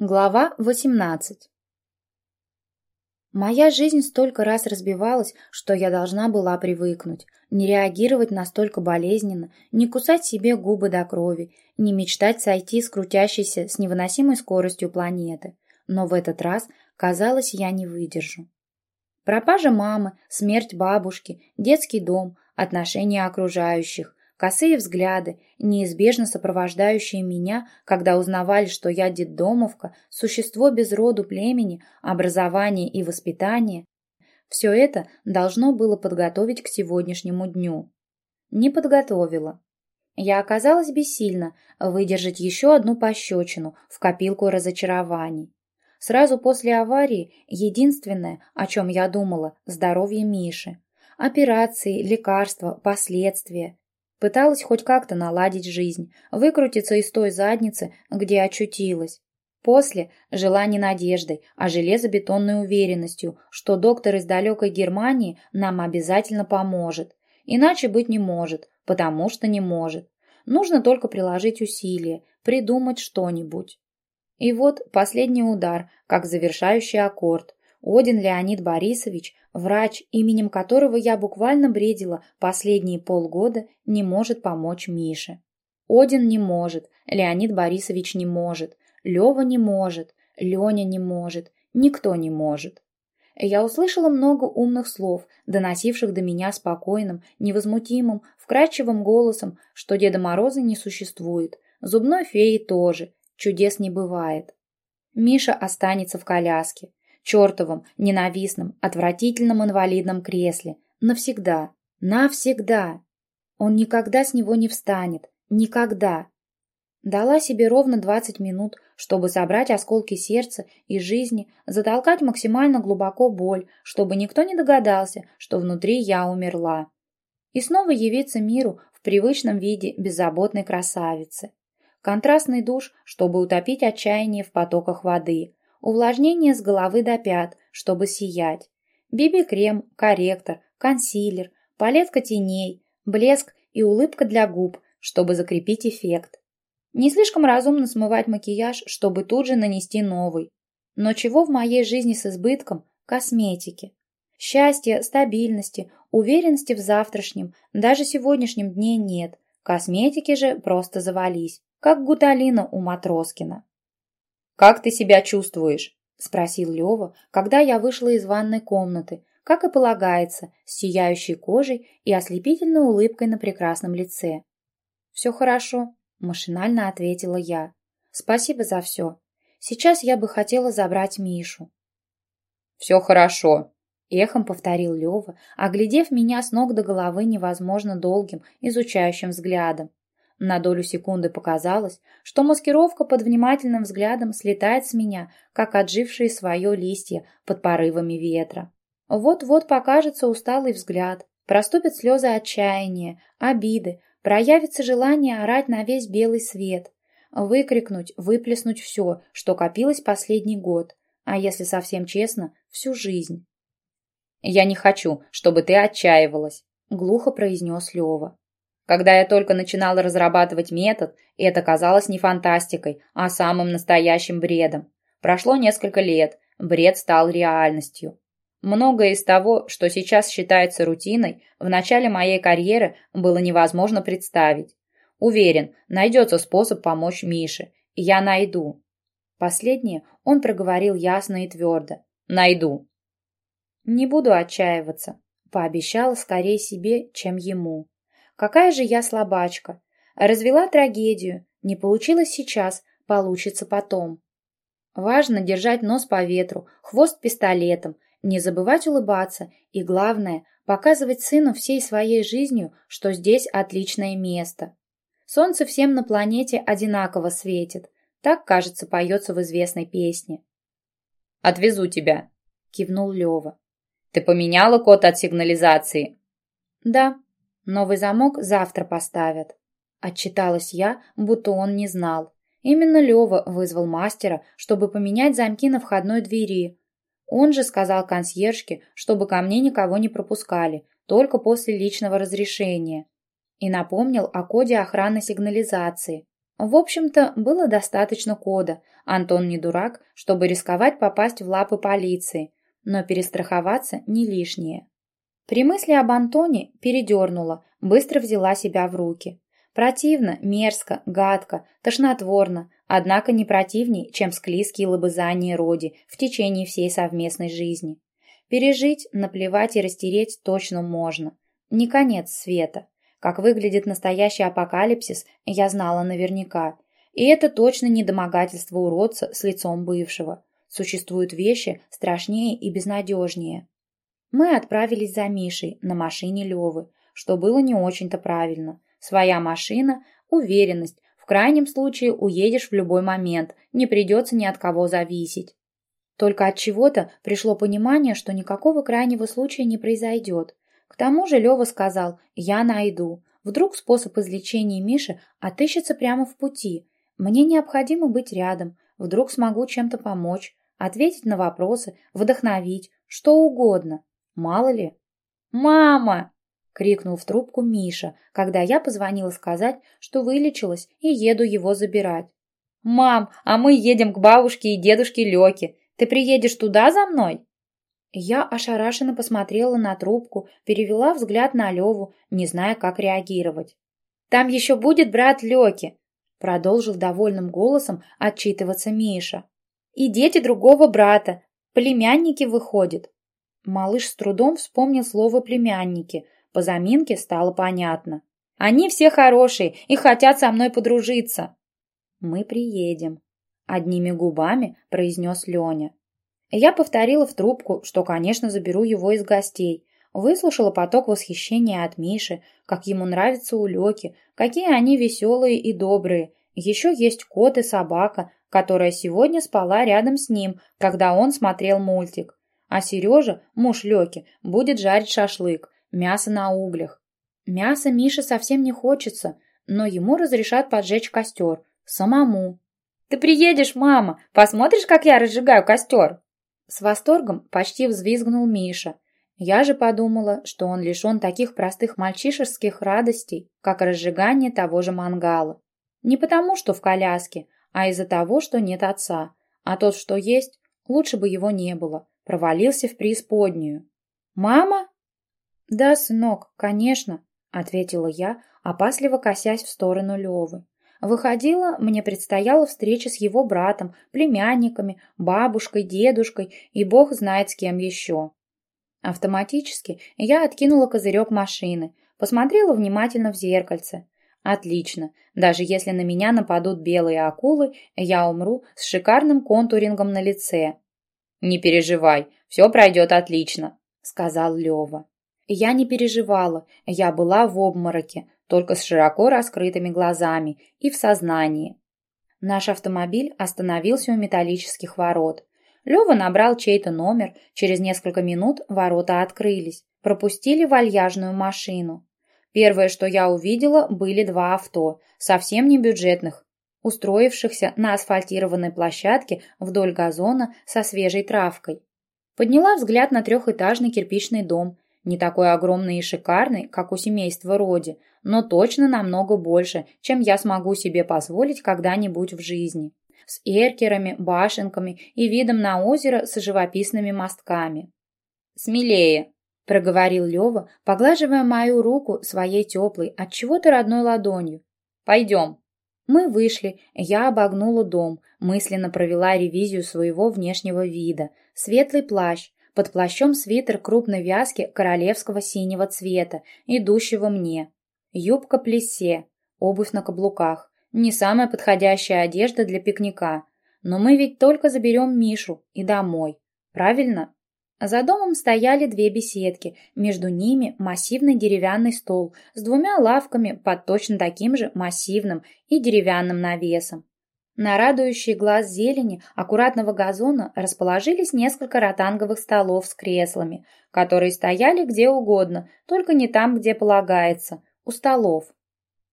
Глава 18 Моя жизнь столько раз разбивалась, что я должна была привыкнуть, не реагировать настолько болезненно, не кусать себе губы до крови, не мечтать сойти с крутящейся с невыносимой скоростью планеты. Но в этот раз, казалось, я не выдержу. Пропажа мамы, смерть бабушки, детский дом, отношения окружающих, Косые взгляды, неизбежно сопровождающие меня, когда узнавали, что я детдомовка, существо без роду племени, образования и воспитания, все это должно было подготовить к сегодняшнему дню. Не подготовила. Я оказалась бессильна выдержать еще одну пощечину в копилку разочарований. Сразу после аварии единственное, о чем я думала, здоровье Миши. Операции, лекарства, последствия. Пыталась хоть как-то наладить жизнь, выкрутиться из той задницы, где очутилась. После жила не надеждой, а железобетонной уверенностью, что доктор из далекой Германии нам обязательно поможет. Иначе быть не может, потому что не может. Нужно только приложить усилия, придумать что-нибудь. И вот последний удар, как завершающий аккорд. Один Леонид Борисович Врач, именем которого я буквально бредила последние полгода, не может помочь Мише. Один не может, Леонид Борисович не может, Лева не может, Леня не может, никто не может. Я услышала много умных слов, доносивших до меня спокойным, невозмутимым, вкрадчивым голосом, что Деда Мороза не существует, зубной феи тоже, чудес не бывает. Миша останется в коляске чертовом, ненавистном, отвратительном инвалидном кресле. Навсегда. Навсегда. Он никогда с него не встанет. Никогда. Дала себе ровно 20 минут, чтобы собрать осколки сердца и жизни, затолкать максимально глубоко боль, чтобы никто не догадался, что внутри я умерла. И снова явиться миру в привычном виде беззаботной красавицы. Контрастный душ, чтобы утопить отчаяние в потоках воды, увлажнение с головы до пят, чтобы сиять, биби-крем, корректор, консилер, палетка теней, блеск и улыбка для губ, чтобы закрепить эффект. Не слишком разумно смывать макияж, чтобы тут же нанести новый. Но чего в моей жизни с избытком? Косметики. Счастья, стабильности, уверенности в завтрашнем, даже сегодняшнем дне нет. Косметики же просто завались, как гуталина у Матроскина. «Как ты себя чувствуешь?» – спросил Лева, когда я вышла из ванной комнаты, как и полагается, с сияющей кожей и ослепительной улыбкой на прекрасном лице. «Все хорошо», – машинально ответила я. «Спасибо за все. Сейчас я бы хотела забрать Мишу». «Все хорошо», – эхом повторил Лева, оглядев меня с ног до головы невозможно долгим, изучающим взглядом. На долю секунды показалось, что маскировка под внимательным взглядом слетает с меня, как отжившие свое листья под порывами ветра. Вот-вот покажется усталый взгляд, проступят слезы отчаяния, обиды, проявится желание орать на весь белый свет, выкрикнуть, выплеснуть все, что копилось последний год, а если совсем честно, всю жизнь. «Я не хочу, чтобы ты отчаивалась», — глухо произнес Лева. Когда я только начинала разрабатывать метод, это казалось не фантастикой, а самым настоящим бредом. Прошло несколько лет, бред стал реальностью. Многое из того, что сейчас считается рутиной, в начале моей карьеры было невозможно представить. Уверен, найдется способ помочь Мише, я найду. Последнее он проговорил ясно и твердо. Найду. Не буду отчаиваться, пообещала скорее себе, чем ему. Какая же я слабачка. Развела трагедию. Не получилось сейчас, получится потом. Важно держать нос по ветру, хвост пистолетом, не забывать улыбаться и, главное, показывать сыну всей своей жизнью, что здесь отличное место. Солнце всем на планете одинаково светит. Так, кажется, поется в известной песне. «Отвезу тебя», — кивнул Лева. «Ты поменяла код от сигнализации?» «Да», Новый замок завтра поставят. Отчиталась я, будто он не знал. Именно Лева вызвал мастера, чтобы поменять замки на входной двери. Он же сказал консьержке, чтобы ко мне никого не пропускали, только после личного разрешения. И напомнил о коде охраны сигнализации. В общем-то, было достаточно кода. Антон не дурак, чтобы рисковать попасть в лапы полиции, но перестраховаться не лишнее. При мысли об Антоне передернула, быстро взяла себя в руки. Противно, мерзко, гадко, тошнотворно, однако не противней, чем склизкие лобызания Роди в течение всей совместной жизни. Пережить, наплевать и растереть точно можно. Не конец света. Как выглядит настоящий апокалипсис, я знала наверняка. И это точно не домогательство уродца с лицом бывшего. Существуют вещи страшнее и безнадежнее. Мы отправились за Мишей на машине Левы, что было не очень-то правильно. Своя машина, уверенность, в крайнем случае уедешь в любой момент, не придется ни от кого зависеть. Только от чего-то пришло понимание, что никакого крайнего случая не произойдет. К тому же Лева сказал «я найду». Вдруг способ излечения Миши отыщется прямо в пути. Мне необходимо быть рядом. Вдруг смогу чем-то помочь, ответить на вопросы, вдохновить, что угодно. Мало ли. «Мама!» — крикнул в трубку Миша, когда я позвонила сказать, что вылечилась и еду его забирать. «Мам, а мы едем к бабушке и дедушке Лёке. Ты приедешь туда за мной?» Я ошарашенно посмотрела на трубку, перевела взгляд на Леву, не зная, как реагировать. «Там еще будет брат Леки», — продолжил довольным голосом отчитываться Миша. «И дети другого брата. Племянники выходят». Малыш с трудом вспомнил слово «племянники». По заминке стало понятно. «Они все хорошие и хотят со мной подружиться». «Мы приедем», — одними губами произнес Леня. Я повторила в трубку, что, конечно, заберу его из гостей. Выслушала поток восхищения от Миши, как ему нравится у Лёки, какие они веселые и добрые. Еще есть кот и собака, которая сегодня спала рядом с ним, когда он смотрел мультик. А Сережа, муж Лёки, будет жарить шашлык, мясо на углях. Мяса Мише совсем не хочется, но ему разрешат поджечь костер. Самому. «Ты приедешь, мама! Посмотришь, как я разжигаю костер?» С восторгом почти взвизгнул Миша. Я же подумала, что он лишен таких простых мальчишеских радостей, как разжигание того же мангала. Не потому, что в коляске, а из-за того, что нет отца. А тот, что есть, лучше бы его не было. Провалился в преисподнюю. «Мама?» «Да, сынок, конечно», — ответила я, опасливо косясь в сторону Левы. Выходила, мне предстояла встреча с его братом, племянниками, бабушкой, дедушкой и бог знает с кем еще. Автоматически я откинула козырек машины, посмотрела внимательно в зеркальце. Отлично, даже если на меня нападут белые акулы, я умру с шикарным контурингом на лице. «Не переживай, все пройдет отлично», — сказал Лева. Я не переживала, я была в обмороке, только с широко раскрытыми глазами и в сознании. Наш автомобиль остановился у металлических ворот. Лёва набрал чей-то номер, через несколько минут ворота открылись, пропустили вальяжную машину. Первое, что я увидела, были два авто, совсем не бюджетных, устроившихся на асфальтированной площадке вдоль газона со свежей травкой. Подняла взгляд на трехэтажный кирпичный дом, не такой огромный и шикарный, как у семейства Роди, но точно намного больше, чем я смогу себе позволить когда-нибудь в жизни. С эркерами, башенками и видом на озеро с живописными мостками. «Смелее!» – проговорил Лева, поглаживая мою руку своей теплой, от чего-то родной ладонью. «Пойдем!» Мы вышли, я обогнула дом, мысленно провела ревизию своего внешнего вида. Светлый плащ, под плащом свитер крупной вязки королевского синего цвета, идущего мне. Юбка плесе, обувь на каблуках. Не самая подходящая одежда для пикника. Но мы ведь только заберем Мишу и домой. Правильно? За домом стояли две беседки, между ними массивный деревянный стол с двумя лавками под точно таким же массивным и деревянным навесом. На радующий глаз зелени аккуратного газона расположились несколько ротанговых столов с креслами, которые стояли где угодно, только не там, где полагается, у столов.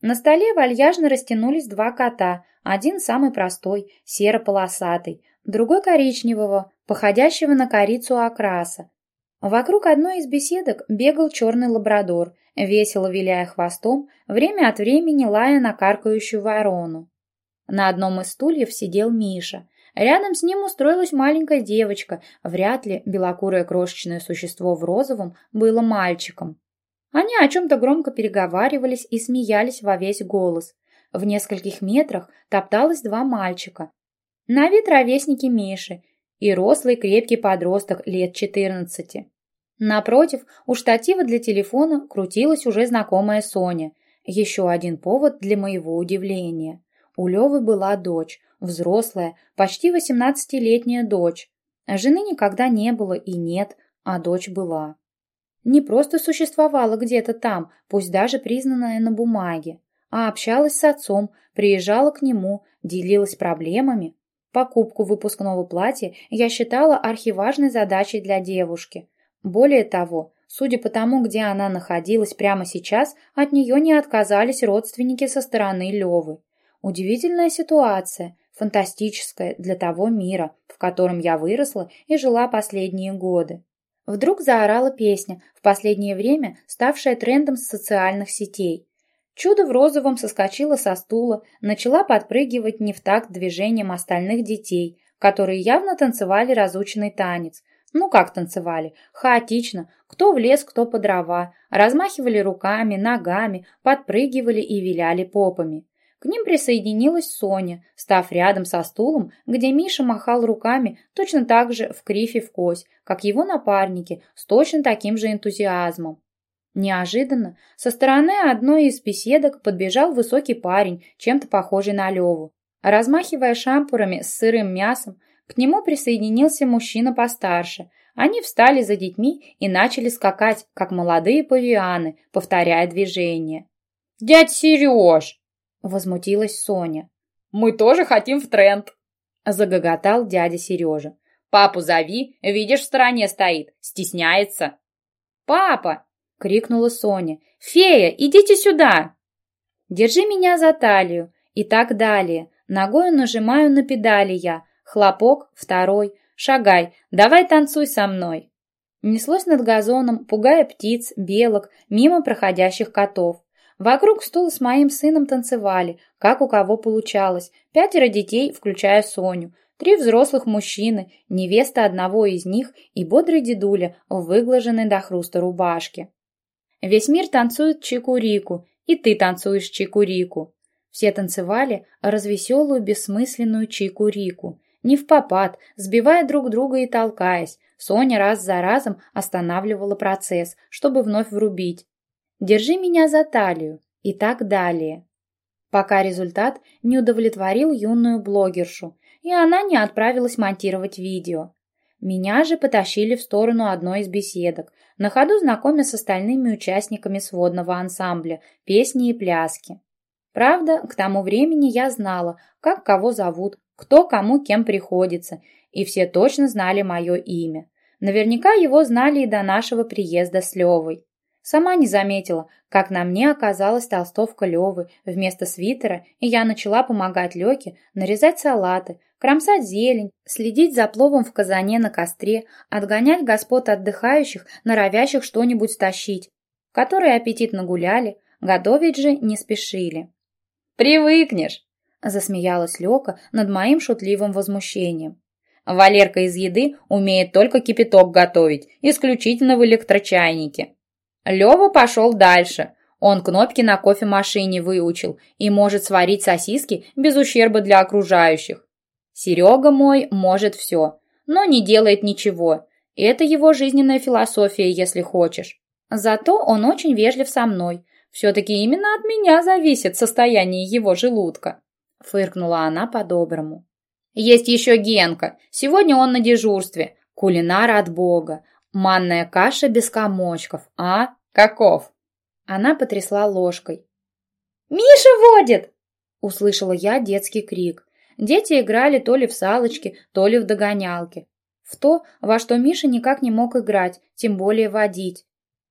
На столе вальяжно растянулись два кота, один самый простой, серо-полосатый, другой коричневого, походящего на корицу окраса. Вокруг одной из беседок бегал черный лабрадор, весело виляя хвостом, время от времени лая на каркающую ворону. На одном из стульев сидел Миша. Рядом с ним устроилась маленькая девочка. Вряд ли белокурое крошечное существо в розовом было мальчиком. Они о чем-то громко переговаривались и смеялись во весь голос. В нескольких метрах топталось два мальчика. На вид ровесники Миши и рослый крепкий подросток лет 14. Напротив, у штатива для телефона крутилась уже знакомая Соня. Еще один повод для моего удивления. У Левы была дочь, взрослая, почти 18-летняя дочь. Жены никогда не было и нет, а дочь была. Не просто существовала где-то там, пусть даже признанная на бумаге, а общалась с отцом, приезжала к нему, делилась проблемами, Покупку выпускного платья я считала архиважной задачей для девушки. Более того, судя по тому, где она находилась прямо сейчас, от нее не отказались родственники со стороны Левы. Удивительная ситуация, фантастическая для того мира, в котором я выросла и жила последние годы. Вдруг заорала песня, в последнее время ставшая трендом с социальных сетей. Чудо в розовом соскочило со стула, начала подпрыгивать не в такт движением остальных детей, которые явно танцевали разученный танец. Ну как танцевали? Хаотично. Кто в лес, кто по дрова. Размахивали руками, ногами, подпрыгивали и виляли попами. К ним присоединилась Соня, став рядом со стулом, где Миша махал руками точно так же в крифе в кость, как его напарники, с точно таким же энтузиазмом. Неожиданно со стороны одной из беседок подбежал высокий парень, чем-то похожий на Леву. Размахивая шампурами с сырым мясом, к нему присоединился мужчина постарше. Они встали за детьми и начали скакать, как молодые павианы, повторяя движение. «Дядь Сереж!» — возмутилась Соня. «Мы тоже хотим в тренд!» — загоготал дядя Сережа. «Папу зови, видишь, в стороне стоит, стесняется!» «Папа!» Крикнула Соня. «Фея, идите сюда!» «Держи меня за талию!» И так далее. Ногой нажимаю на педали я. Хлопок, второй. Шагай, давай танцуй со мной. Неслось над газоном, пугая птиц, белок, мимо проходящих котов. Вокруг стула с моим сыном танцевали, как у кого получалось. Пятеро детей, включая Соню. Три взрослых мужчины, невеста одного из них и бодрый дедуля в выглаженной до хруста рубашке. Весь мир танцует чикурику, и ты танцуешь чикурику. Все танцевали развеселую бессмысленную чикурику, не в попад, сбивая друг друга и толкаясь. Соня раз за разом останавливала процесс, чтобы вновь врубить. «Держи меня за талию» и так далее. Пока результат не удовлетворил юную блогершу, и она не отправилась монтировать видео. Меня же потащили в сторону одной из беседок, на ходу знакомя с остальными участниками сводного ансамбля, песни и пляски. Правда, к тому времени я знала, как кого зовут, кто кому кем приходится, и все точно знали мое имя. Наверняка его знали и до нашего приезда с Левой. Сама не заметила, как на мне оказалась толстовка Левы вместо свитера, и я начала помогать Лёке нарезать салаты, кромсать зелень, следить за пловом в казане на костре, отгонять господ отдыхающих, норовящих что-нибудь стащить, которые аппетитно гуляли, готовить же не спешили. «Привыкнешь!» – засмеялась Лёка над моим шутливым возмущением. «Валерка из еды умеет только кипяток готовить, исключительно в электрочайнике». Лёва пошел дальше. Он кнопки на кофемашине выучил и может сварить сосиски без ущерба для окружающих. Серега мой может все, но не делает ничего. Это его жизненная философия, если хочешь. Зато он очень вежлив со мной. Все-таки именно от меня зависит состояние его желудка. Фыркнула она по-доброму. Есть еще Генка. Сегодня он на дежурстве. Кулинар от бога. Манная каша без комочков. А? Каков? Она потрясла ложкой. «Миша водит!» Услышала я детский крик. Дети играли то ли в салочки, то ли в догонялки. В то, во что Миша никак не мог играть, тем более водить.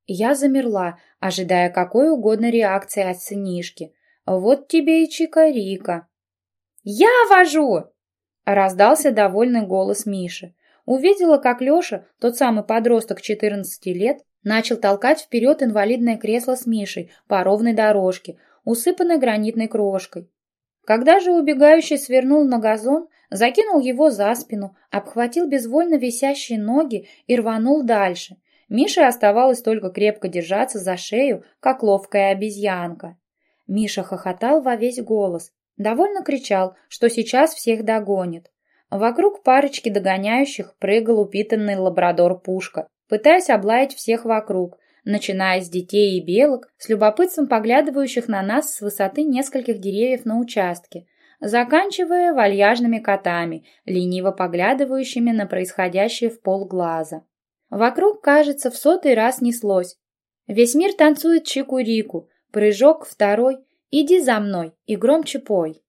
Я замерла, ожидая какой угодно реакции от сынишки. Вот тебе и чикарика. «Я вожу!» Раздался довольный голос Миши. Увидела, как Леша, тот самый подросток 14 лет, начал толкать вперед инвалидное кресло с Мишей по ровной дорожке, усыпанной гранитной крошкой. Когда же убегающий свернул на газон, закинул его за спину, обхватил безвольно висящие ноги и рванул дальше. Мише оставалось только крепко держаться за шею, как ловкая обезьянка. Миша хохотал во весь голос, довольно кричал, что сейчас всех догонит. Вокруг парочки догоняющих прыгал упитанный лабрадор Пушка, пытаясь облаять всех вокруг, начиная с детей и белок, с любопытством поглядывающих на нас с высоты нескольких деревьев на участке, заканчивая вальяжными котами, лениво поглядывающими на происходящее в полглаза. Вокруг, кажется, в сотый раз неслось. Весь мир танцует чику-рику, прыжок второй, иди за мной и громче пой.